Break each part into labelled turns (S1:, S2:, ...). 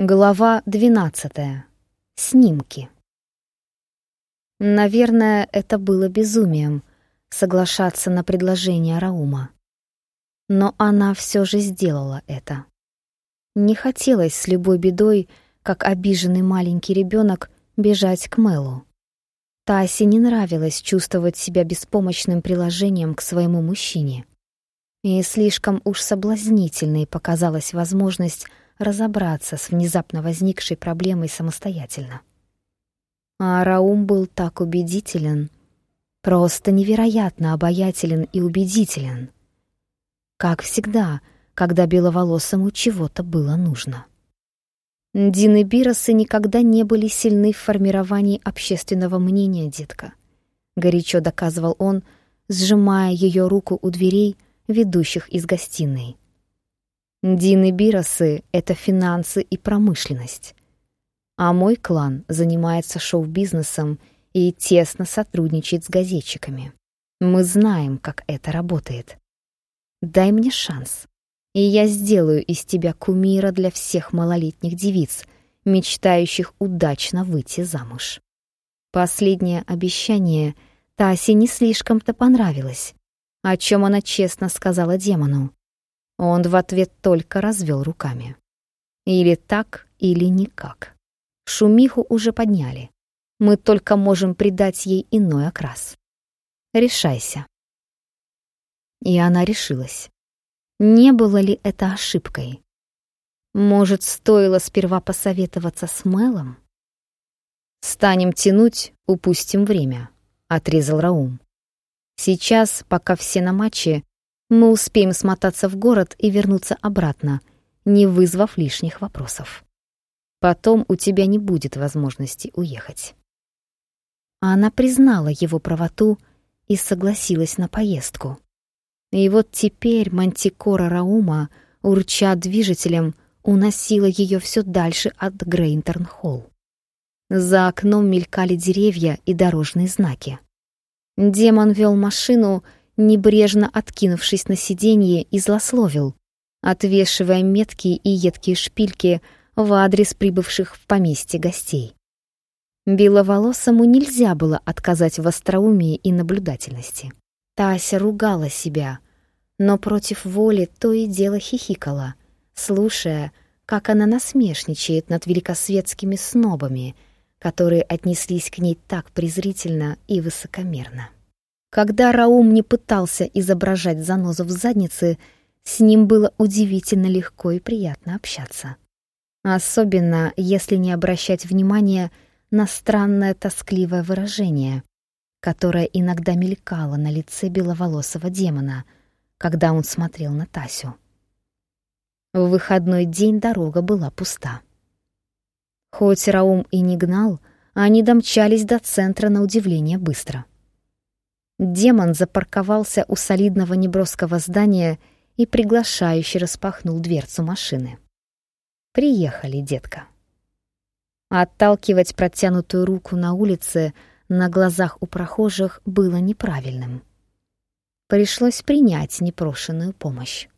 S1: Глава 12. Снимки. Наверное, это было безумием соглашаться на предложение Раума. Но она все же сделала это. Не хотелось с любой бедой, как обиженный маленький ребенок, бежать к Мэлу. Тасе не нравилось чувствовать себя беспомощным приложением к своему мужчине. И слишком уж соблазнительной показалась возможность разобраться с внезапно возникшей проблемой самостоятельно. А Раум был так убедителен, просто невероятно обаятелен и убедителен. Как всегда, когда беловолосому чего-то было нужно. Дин и Биросы никогда не были сильны в формировании общественного мнения, детка. Горячо доказывал он, сжимая ее руку у дверей, ведущих из гостиной. Дин и Биросы — это финансы и промышленность. А мой клан занимается шоу-бизнесом и тесно сотрудничает с газетчиками. Мы знаем, как это работает. Дай мне шанс, и я сделаю из тебя кумира для всех малолетних девиц, мечтающих удачно выйти замуж. Последнее обещание Тасе не слишком-то понравилось, о чем она честно сказала демону. Он в ответ только развел руками. Или так, или никак. Шумиху уже подняли. Мы только можем придать ей иной окрас. Решайся. И она решилась. Не было ли это ошибкой? Может, стоило сперва посоветоваться с Мелом? «Станем тянуть, упустим время», — отрезал Раум. «Сейчас, пока все на матче, мы успеем смотаться в город и вернуться обратно, не вызвав лишних вопросов. Потом у тебя не будет возможности уехать. Она признала его правоту и согласилась на поездку. И вот теперь мантикора Раума, урча движителем, уносила ее все дальше от Грейнтерн-Холл. За окном мелькали деревья и дорожные знаки. Демон вел машину, небрежно откинувшись на сиденье, и злословил, отвешивая меткие и едкие шпильки в адрес прибывших в поместье гостей. Беловолосому нельзя было отказать в остроумии и наблюдательности. Тася ругала себя, но против воли то и дело хихикала, слушая, как она насмешничает над великосветскими снобами, которые отнеслись к ней так презрительно и высокомерно. Когда Раум не пытался изображать занозу в заднице, с ним было удивительно легко и приятно общаться. Особенно, если не обращать внимания на странное тоскливое выражение, которое иногда мелькало на лице беловолосого демона, когда он смотрел на Тасю. В выходной день дорога была пуста. Хоть Раум и не гнал, они домчались до центра на удивление быстро — Демон запарковался у солидного неброского здания и приглашающе распахнул дверцу машины. «Приехали, детка». Отталкивать протянутую руку на улице на глазах у прохожих было неправильным. Пришлось принять непрошенную помощь.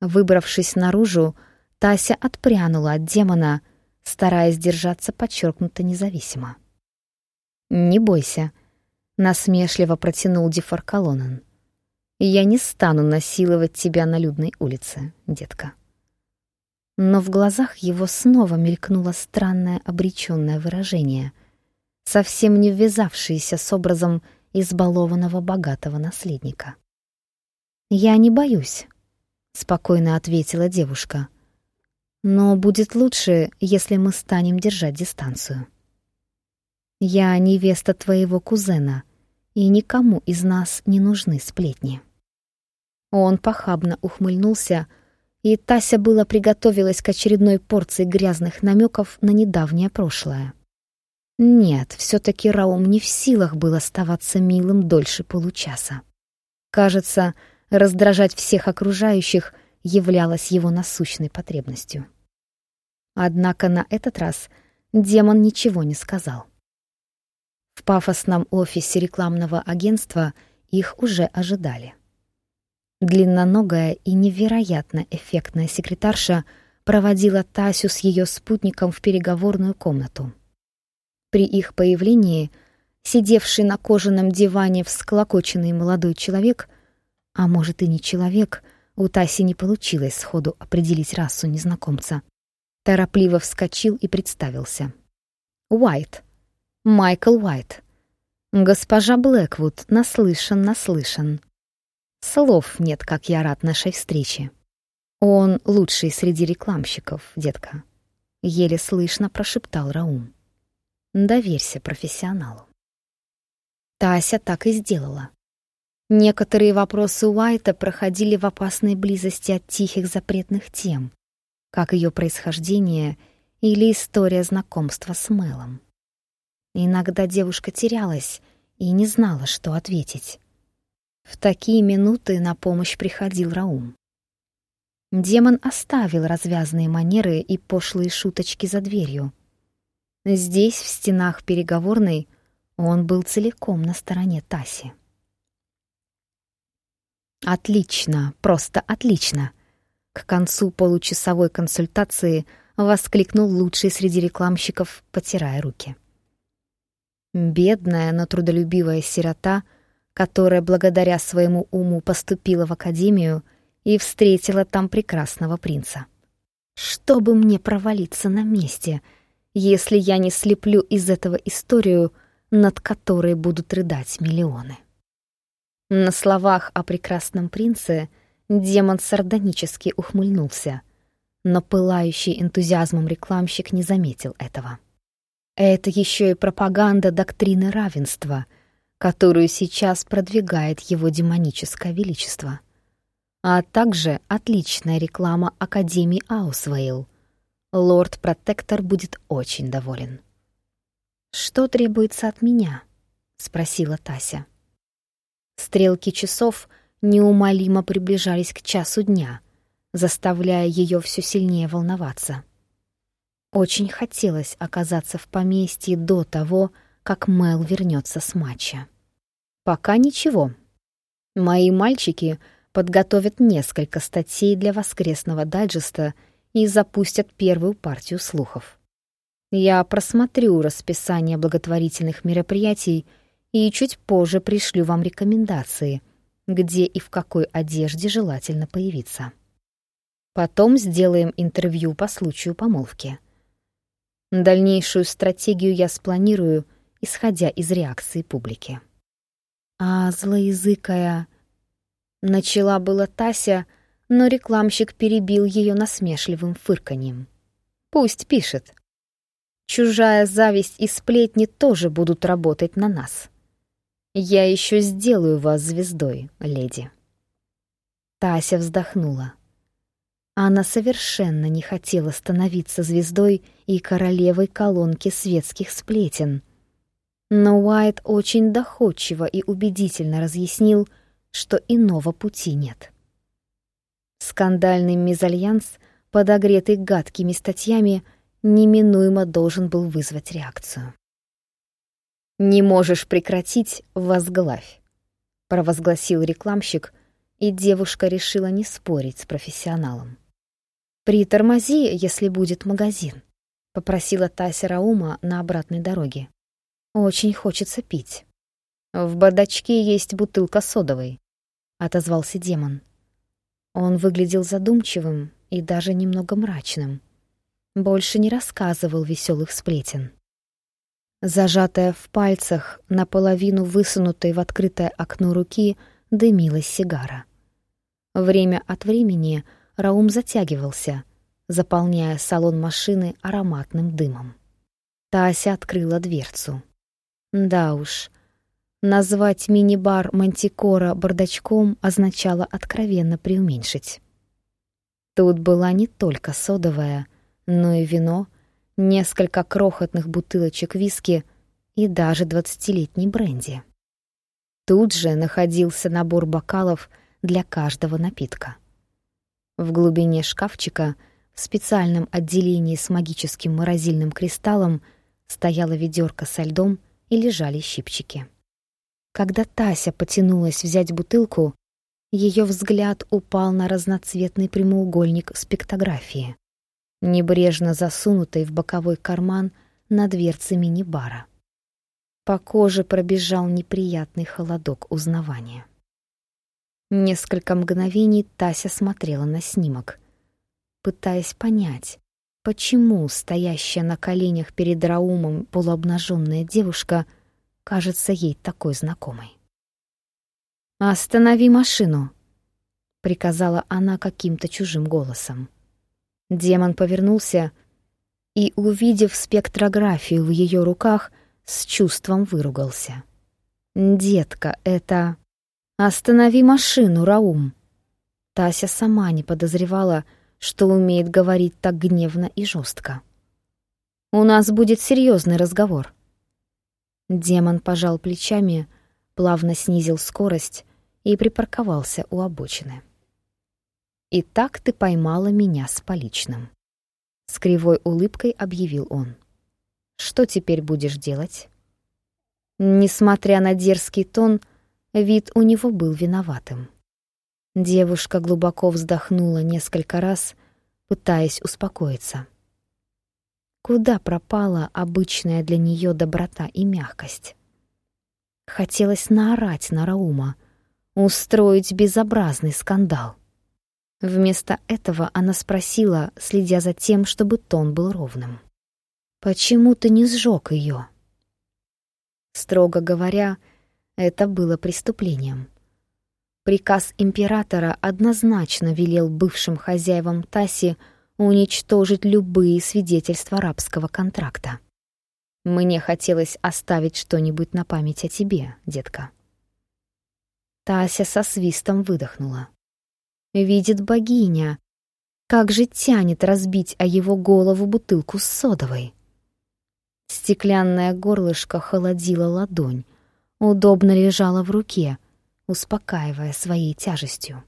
S1: Выбравшись наружу, Тася отпрянула от демона, стараясь держаться подчеркнуто независимо. «Не бойся», насмешливо протянул Дефаркалонен. «Я не стану насиловать тебя на людной улице, детка». Но в глазах его снова мелькнуло странное обречённое выражение, совсем не ввязавшееся с образом избалованного богатого наследника. «Я не боюсь», — спокойно ответила девушка. «Но будет лучше, если мы станем держать дистанцию». «Я невеста твоего кузена», и никому из нас не нужны сплетни. Он похабно ухмыльнулся, и Тася было приготовилась к очередной порции грязных намеков на недавнее прошлое. Нет, все-таки Раум не в силах был оставаться милым дольше получаса. Кажется, раздражать всех окружающих являлось его насущной потребностью. Однако на этот раз демон ничего не сказал. В пафосном офисе рекламного агентства их уже ожидали. Длинноногая и невероятно эффектная секретарша проводила Тасю с ее спутником в переговорную комнату. При их появлении сидевший на кожаном диване всклокоченный молодой человек, а может и не человек, у Таси не получилось сходу определить расу незнакомца, торопливо вскочил и представился. «Уайт. Майкл Уайт. Госпожа Блэквуд, наслышан, наслышан. Слов нет, как я рад нашей встрече. Он лучший среди рекламщиков, детка. Еле слышно прошептал Раум. Доверься профессионалу. Тася так и сделала. Некоторые вопросы Уайта проходили в опасной близости от тихих запретных тем, как ее происхождение или история знакомства с Мелом. Иногда девушка терялась и не знала, что ответить. В такие минуты на помощь приходил Раум. Демон оставил развязные манеры и пошлые шуточки за дверью. Здесь, в стенах переговорной, он был целиком на стороне Таси. «Отлично, просто отлично!» К концу получасовой консультации воскликнул лучший среди рекламщиков, потирая руки. Бедная, но трудолюбивая сирота, которая благодаря своему уму поступила в академию и встретила там прекрасного принца. Чтобы мне провалиться на месте, если я не слеплю из этого историю, над которой будут рыдать миллионы. На словах о прекрасном принце демон сардонически ухмыльнулся, но пылающий энтузиазмом рекламщик не заметил этого. Это еще и пропаганда доктрины равенства, которую сейчас продвигает его демоническое величество. А также отличная реклама Академии Аусвейл. Лорд-протектор будет очень доволен. «Что требуется от меня?» — спросила Тася. Стрелки часов неумолимо приближались к часу дня, заставляя ее все сильнее волноваться. Очень хотелось оказаться в поместье до того, как Мел вернется с матча. Пока ничего. Мои мальчики подготовят несколько статей для воскресного дайджеста и запустят первую партию слухов. Я просмотрю расписание благотворительных мероприятий и чуть позже пришлю вам рекомендации, где и в какой одежде желательно появиться. Потом сделаем интервью по случаю помолвки — Дальнейшую стратегию я спланирую, исходя из реакции публики. А злоязыкая... Начала была Тася, но рекламщик перебил ее насмешливым фырканьем. Пусть пишет. Чужая зависть и сплетни тоже будут работать на нас. Я еще сделаю вас звездой, леди. Тася вздохнула. Она совершенно не хотела становиться звездой и королевой колонки светских сплетен. Но Уайт очень доходчиво и убедительно разъяснил, что иного пути нет. Скандальный мезальянс, подогретый гадкими статьями, неминуемо должен был вызвать реакцию. «Не можешь прекратить — возглавь», — провозгласил рекламщик, и девушка решила не спорить с профессионалом. «Притормози, если будет магазин», — попросила Тася Раума на обратной дороге. «Очень хочется пить». «В бардачке есть бутылка содовой», — отозвался демон. Он выглядел задумчивым и даже немного мрачным. Больше не рассказывал веселых сплетен. Зажатая в пальцах, наполовину высунутой в открытое окно руки, дымилась сигара. Время от времени — Раум затягивался, заполняя салон машины ароматным дымом. Тася открыла дверцу. Да уж, назвать мини-бар Мантикора бардачком означало откровенно преуменьшить. Тут была не только содовая, но и вино, несколько крохотных бутылочек виски и даже двадцатилетний бренди. Тут же находился набор бокалов для каждого напитка. В глубине шкафчика, в специальном отделении с магическим морозильным кристаллом, стояла ведерко со льдом и лежали щипчики. Когда Тася потянулась взять бутылку, ее взгляд упал на разноцветный прямоугольник спектографии. небрежно засунутой в боковой карман на дверце мини-бара. По коже пробежал неприятный холодок узнавания. Несколько мгновений Тася смотрела на снимок, пытаясь понять, почему стоящая на коленях перед Раумом полуобнаженная девушка кажется ей такой знакомой. «Останови машину!» — приказала она каким-то чужим голосом. Демон повернулся и, увидев спектрографию в ее руках, с чувством выругался. «Детка, это...» «Останови машину, Раум!» Тася сама не подозревала, что умеет говорить так гневно и жестко. «У нас будет серьезный разговор». Демон пожал плечами, плавно снизил скорость и припарковался у обочины. «И так ты поймала меня с поличным», — с кривой улыбкой объявил он. Что теперь будешь делать? Несмотря на дерзкий тон, вид у него был виноватым. Девушка глубоко вздохнула несколько раз, пытаясь успокоиться. Куда пропала обычная для нее доброта и мягкость? Хотелось наорать на Раума, устроить безобразный скандал. Вместо этого она спросила, следя за тем, чтобы тон был ровным. Почему ты не сжег ее? Строго говоря, это было преступлением. Приказ императора однозначно велел бывшим хозяевам Таси уничтожить любые свидетельства рабского контракта. Мне хотелось оставить что-нибудь на память о тебе, детка. Тася со свистом выдохнула. Видит богиня, как же тянет разбить о его голову бутылку с содовой. Стеклянное горлышко холодило ладонь, удобно лежала в руке, успокаивая своей тяжестью.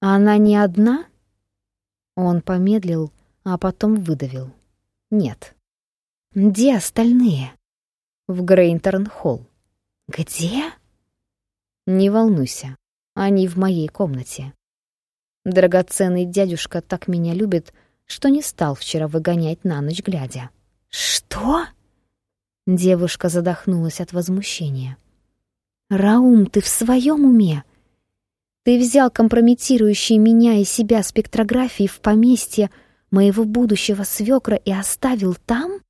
S1: «Она не одна?» Он помедлил, а потом выдавил. «Нет». «Где остальные?» «В Грейнтерн-холл». «Где?» «Не волнуйся, они в моей комнате. Драгоценный дядюшка так меня любит, что не стал вчера выгонять на ночь глядя. «Что?» Девушка задохнулась от возмущения. «Раум, ты в своем уме? Ты взял компрометирующие меня и себя спектрографии в поместье моего будущего свекра и оставил там?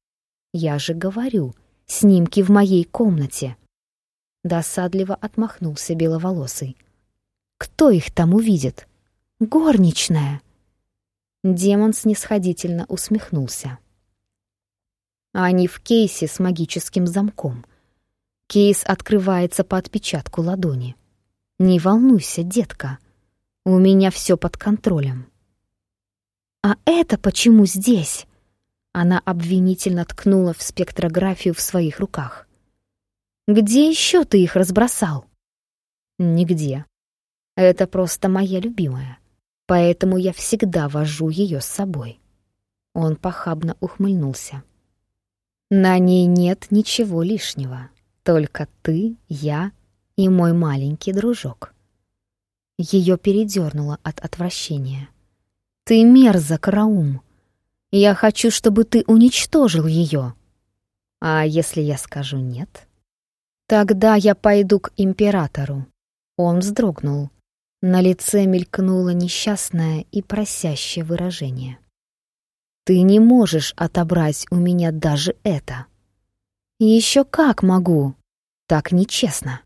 S1: Я же говорю, снимки в моей комнате». Досадливо отмахнулся беловолосый. «Кто их там увидит? Горничная!» Демон снисходительно усмехнулся. Они в кейсе с магическим замком. Кейс открывается по отпечатку ладони. Не волнуйся, детка. У меня все под контролем. А это почему здесь? Она обвинительно ткнула в спектрографию в своих руках. Где еще ты их разбросал? Нигде. Это просто моя любимая. Поэтому я всегда вожу ее с собой. Он похабно ухмыльнулся. На ней нет ничего лишнего, только ты, я и мой маленький дружок. Ее передернуло от отвращения. Ты мерзок, Раум. Я хочу, чтобы ты уничтожил ее. А если я скажу нет? Тогда я пойду к императору. Он вздрогнул. На лице мелькнуло несчастное и просящее выражение. Ты не можешь отобрать у меня даже это. Еще как могу. Так нечестно.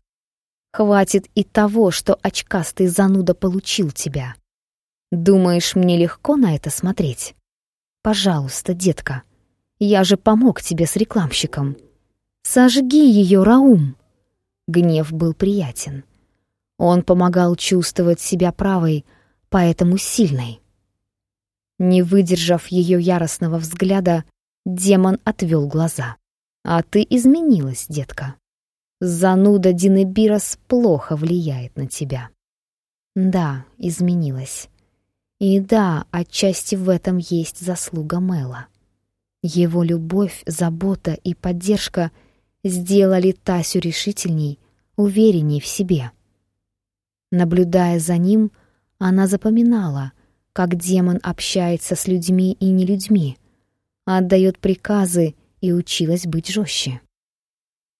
S1: Хватит и того, что очкастый зануда получил тебя. Думаешь, мне легко на это смотреть? Пожалуйста, детка, я же помог тебе с рекламщиком. Сожги ее, Раум. Гнев был приятен. Он помогал чувствовать себя правой, поэтому сильной. Не выдержав ее яростного взгляда, демон отвел глаза. «А ты изменилась, детка. Зануда Динебирос плохо влияет на тебя». «Да, изменилась. И да, отчасти в этом есть заслуга Мэла. Его любовь, забота и поддержка сделали Тасю решительней, уверенней в себе. Наблюдая за ним, она запоминала — как демон общается с людьми и не людьми, отдает приказы и училась быть жестче.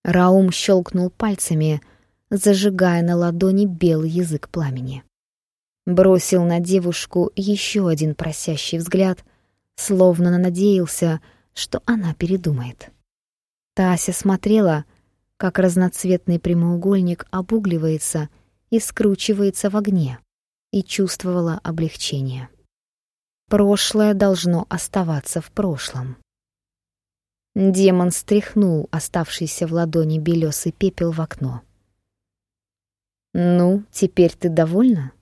S1: Раум щелкнул пальцами, зажигая на ладони белый язык пламени. Бросил на девушку еще один просящий взгляд, словно надеялся, что она передумает. Тася смотрела, как разноцветный прямоугольник обугливается и скручивается в огне, и чувствовала облегчение. Прошлое должно оставаться в прошлом. Демон стряхнул оставшийся в ладони белесый пепел в окно. «Ну, теперь ты довольна?»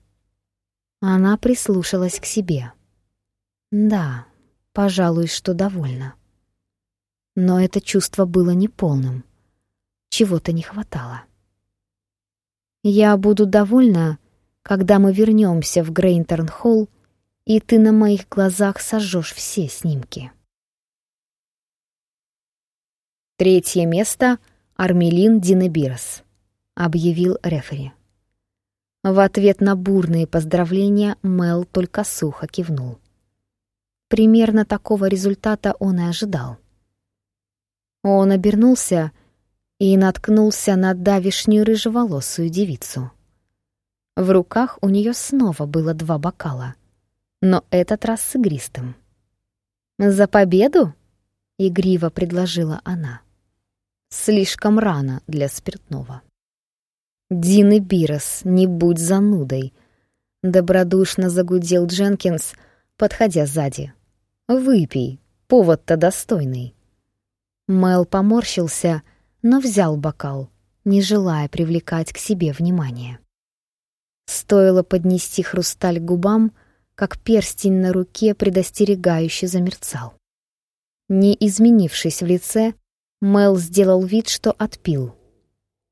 S1: Она прислушалась к себе. «Да, пожалуй, что довольна». Но это чувство было неполным. Чего-то не хватало. «Я буду довольна, когда мы вернемся в Грейнтерн-холл, и ты на моих глазах сожжешь все снимки». Третье место — Армелин Динебирос, объявил рефери. В ответ на бурные поздравления Мел только сухо кивнул. Примерно такого результата он и ожидал. Он обернулся и наткнулся на давишнюю рыжеволосую девицу. В руках у нее снова было два бокала, но этот раз с игристым. «За победу?» — игриво предложила она. «Слишком рано для спиртного». «Дин и Бирос, не будь занудой!» — добродушно загудел Дженкинс, подходя сзади. «Выпей, повод-то достойный». Мэл поморщился, но взял бокал, не желая привлекать к себе внимание. Стоило поднести хрусталь к губам, как перстень на руке предостерегающе замерцал. Не изменившись в лице, Мэл сделал вид, что отпил.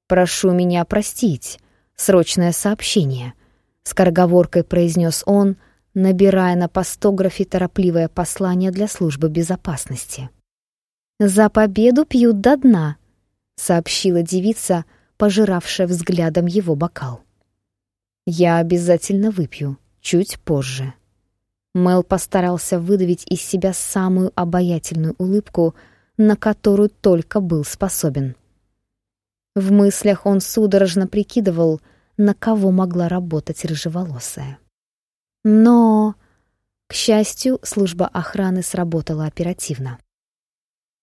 S1: «Прошу меня простить. Срочное сообщение», — скороговоркой произнес он, набирая на постографе торопливое послание для службы безопасности. «За победу пьют до дна», — сообщила девица, пожиравшая взглядом его бокал. «Я обязательно выпью, чуть позже». Мел постарался выдавить из себя самую обаятельную улыбку, на которую только был способен. В мыслях он судорожно прикидывал, на кого могла работать рыжеволосая. Но, к счастью, служба охраны сработала оперативно.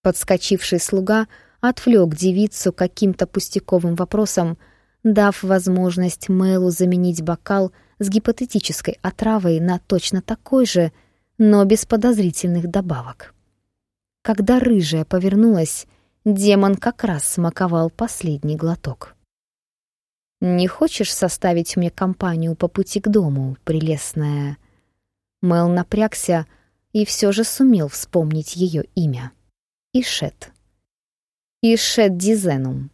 S1: Подскочивший слуга отвлек девицу каким-то пустяковым вопросом, дав возможность Мэлу заменить бокал с гипотетической отравой на точно такой же, но без подозрительных добавок. Когда рыжая повернулась, демон как раз смаковал последний глоток. «Не хочешь составить мне компанию по пути к дому, прелестная?» Мэл напрягся и все же сумел вспомнить ее имя. Ишет. Ишет Дизенум.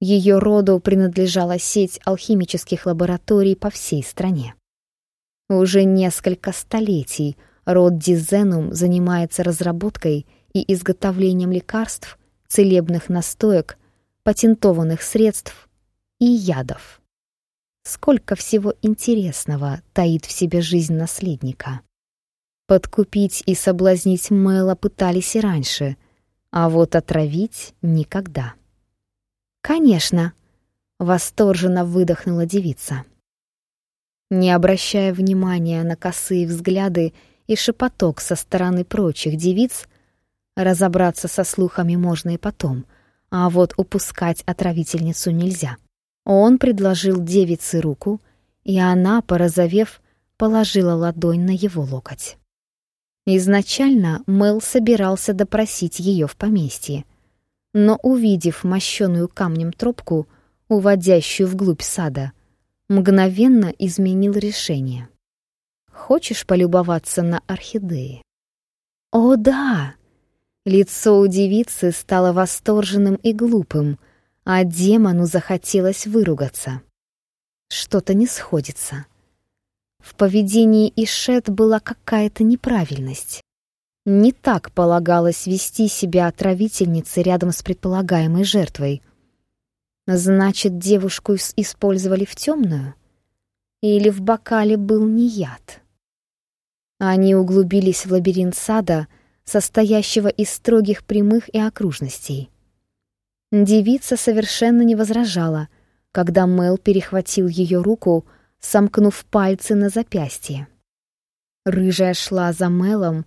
S1: Ее роду принадлежала сеть алхимических лабораторий по всей стране. Уже несколько столетий род Дизенум занимается разработкой и изготовлением лекарств, целебных настоек, патентованных средств и ядов. Сколько всего интересного таит в себе жизнь наследника. Подкупить и соблазнить Мэла пытались и раньше — а вот отравить — никогда. «Конечно!» — восторженно выдохнула девица. Не обращая внимания на косые взгляды и шепоток со стороны прочих девиц, разобраться со слухами можно и потом, а вот упускать отравительницу нельзя. Он предложил девице руку, и она, порозовев, положила ладонь на его локоть. Изначально Мэл собирался допросить ее в поместье, но, увидев мощеную камнем тропку, уводящую вглубь сада, мгновенно изменил решение. «Хочешь полюбоваться на орхидеи?» «О, да!» Лицо у девицы стало восторженным и глупым, а демону захотелось выругаться. Что-то не сходится. В поведении Ишет была какая-то неправильность. Не так полагалось вести себя отравительницей рядом с предполагаемой жертвой. Значит, девушку использовали в темную? Или в бокале был не яд? Они углубились в лабиринт сада, состоящего из строгих прямых и окружностей. Девица совершенно не возражала, когда Мел перехватил ее руку, сомкнув пальцы на запястье. Рыжая шла за Мелом,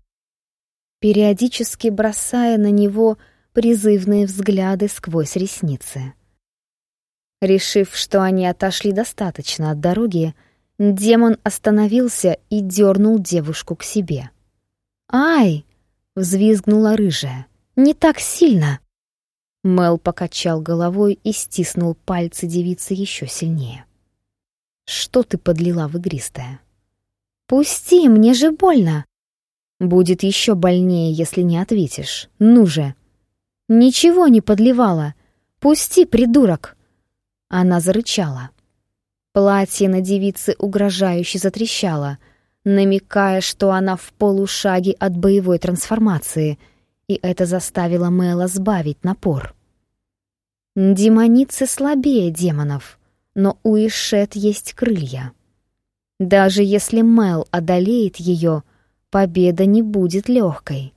S1: периодически бросая на него призывные взгляды сквозь ресницы. Решив, что они отошли достаточно от дороги, демон остановился и дернул девушку к себе. «Ай!» — взвизгнула рыжая. «Не так сильно!» Мел покачал головой и стиснул пальцы девицы еще сильнее. «Что ты подлила в игристое?» «Пусти, мне же больно!» «Будет еще больнее, если не ответишь. Ну же!» «Ничего не подливала! Пусти, придурок!» Она зарычала. Платье на девице угрожающе затрещало, намекая, что она в полушаге от боевой трансформации, и это заставило Мэла сбавить напор. Демоницы слабее демонов, но у Ишет есть крылья. Даже если Мэл одолеет ее, победа не будет легкой.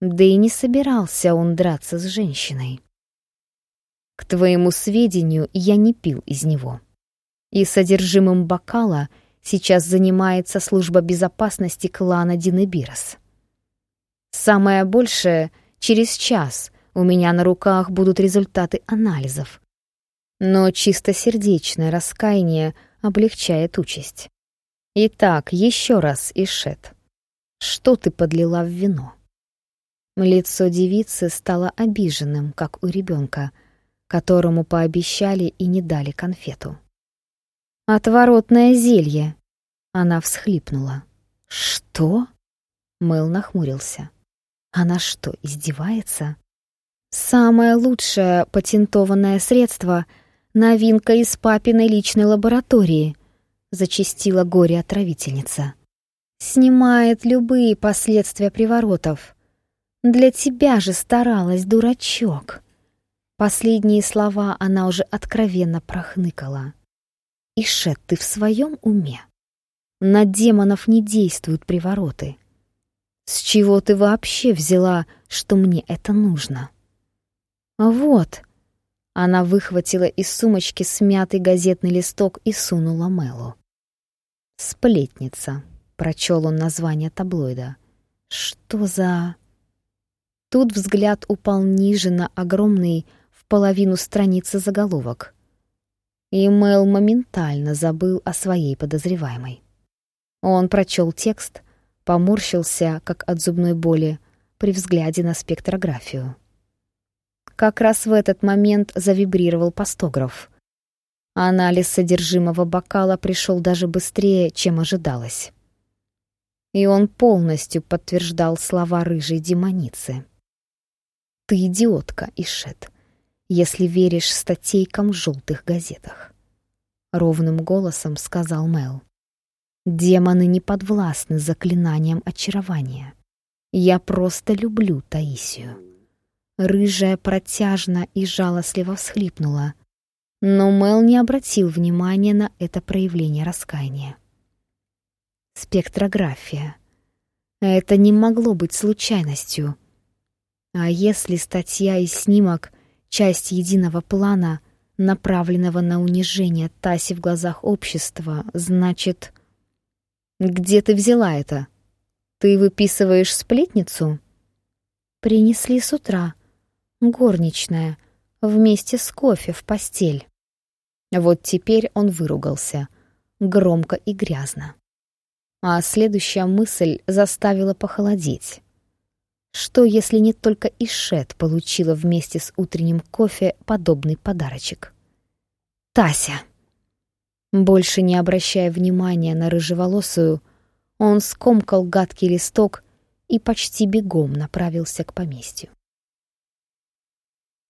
S1: Да и не собирался он драться с женщиной. К твоему сведению, я не пил из него. И содержимым бокала сейчас занимается служба безопасности клана Динебирос. Самое большее — через час у меня на руках будут результаты анализов. Но чистосердечное раскаяние облегчает участь. Итак, еще раз, Ишет. Что ты подлила в вино? Лицо девицы стало обиженным, как у ребенка — которому пообещали и не дали конфету. «Отворотное зелье!» Она всхлипнула. «Что?» Мэл нахмурился. «Она что, издевается?» «Самое лучшее патентованное средство — новинка из папиной личной лаборатории», — зачастила горе-отравительница. «Снимает любые последствия приворотов. Для тебя же старалась, дурачок». Последние слова она уже откровенно прохныкала. «Ишет, ты в своем уме? На демонов не действуют привороты. С чего ты вообще взяла, что мне это нужно?» «Вот». Она выхватила из сумочки смятый газетный листок и сунула Мэлу. «Сплетница», — прочел он название таблоида. «Что за...» Тут взгляд упал ниже на огромный половину страницы заголовок. И Мэл моментально забыл о своей подозреваемой. Он прочел текст, поморщился, как от зубной боли, при взгляде на спектрографию. Как раз в этот момент завибрировал постограф. Анализ содержимого бокала пришел даже быстрее, чем ожидалось. И он полностью подтверждал слова рыжей демоницы. «Ты идиотка, Ишет если веришь статейкам в желтых газетах. Ровным голосом сказал Мел. Демоны не подвластны заклинаниям очарования. Я просто люблю Таисию. Рыжая протяжно и жалостливо всхлипнула, но Мел не обратил внимания на это проявление раскаяния. Спектрография. Это не могло быть случайностью. А если статья и снимок часть единого плана, направленного на унижение Таси в глазах общества, значит... Где ты взяла это? Ты выписываешь сплетницу? Принесли с утра. Горничная. Вместе с кофе в постель. Вот теперь он выругался. Громко и грязно. А следующая мысль заставила похолодеть. Что, если не только Ишет получила вместе с утренним кофе подобный подарочек? Тася. Больше не обращая внимания на рыжеволосую, он скомкал гадкий листок и почти бегом направился к поместью.